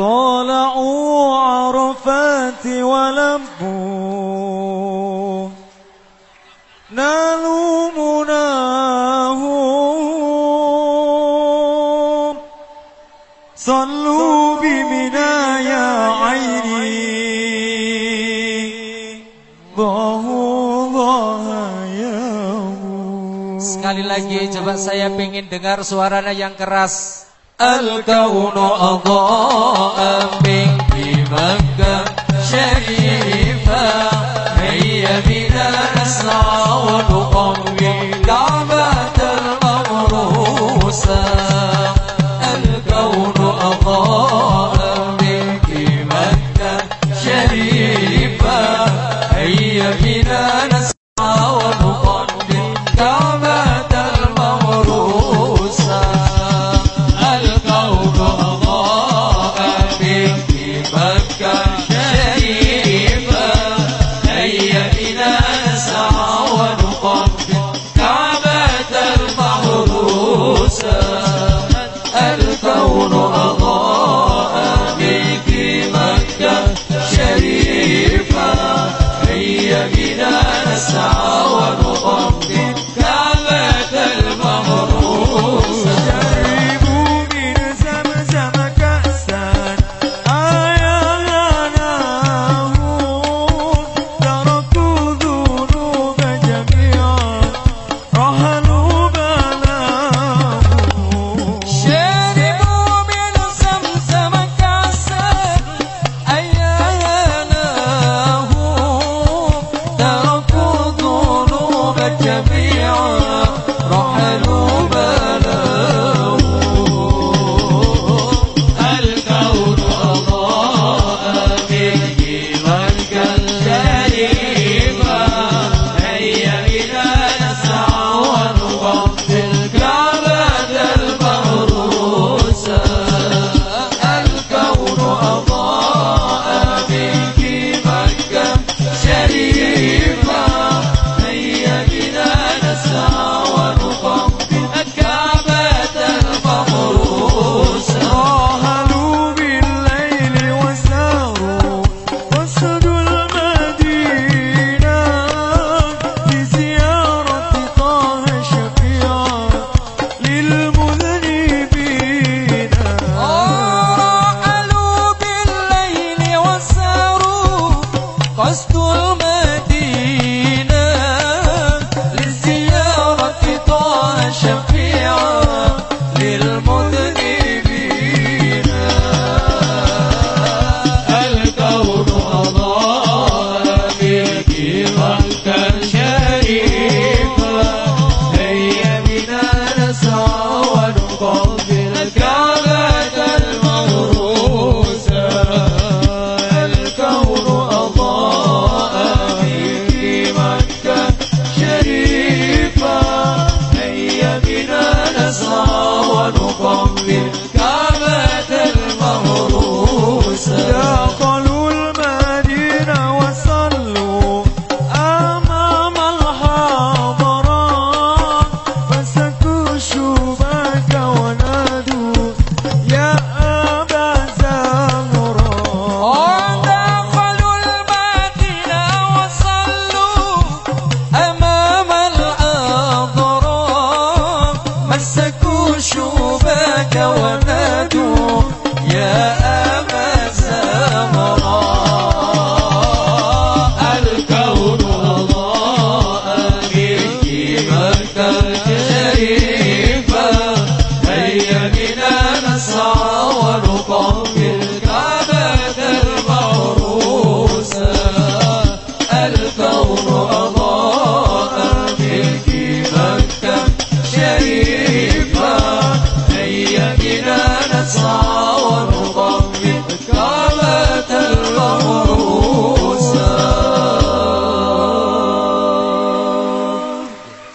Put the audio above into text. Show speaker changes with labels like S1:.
S1: طالعوا عرفات ولبوا نالوا مناهم صلوا بمنا يا عيني
S2: Sekali lagi coba saya pengen dengar suaranya yang keras.
S1: الكون أضاء منك مكة شريفة song. Gosto مسك وشوبك ونام